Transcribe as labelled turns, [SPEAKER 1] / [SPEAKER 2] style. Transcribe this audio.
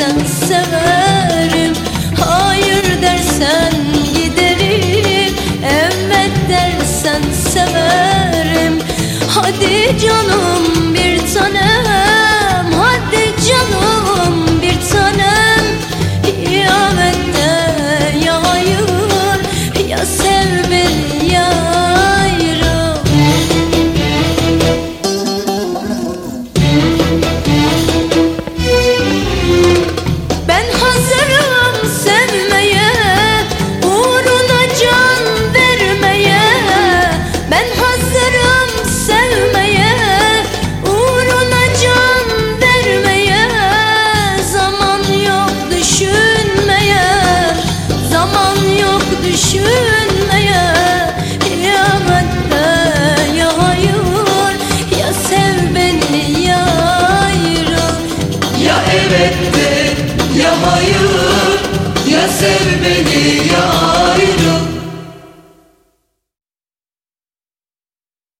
[SPEAKER 1] dersen severim Hayır dersen giderim Evet dersen severim. Hadi canım bir tanem. elbette Ya hayır ya sev beni ya ayrı.